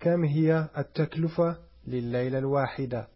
كم هي التكلفة لليلة الواحدة؟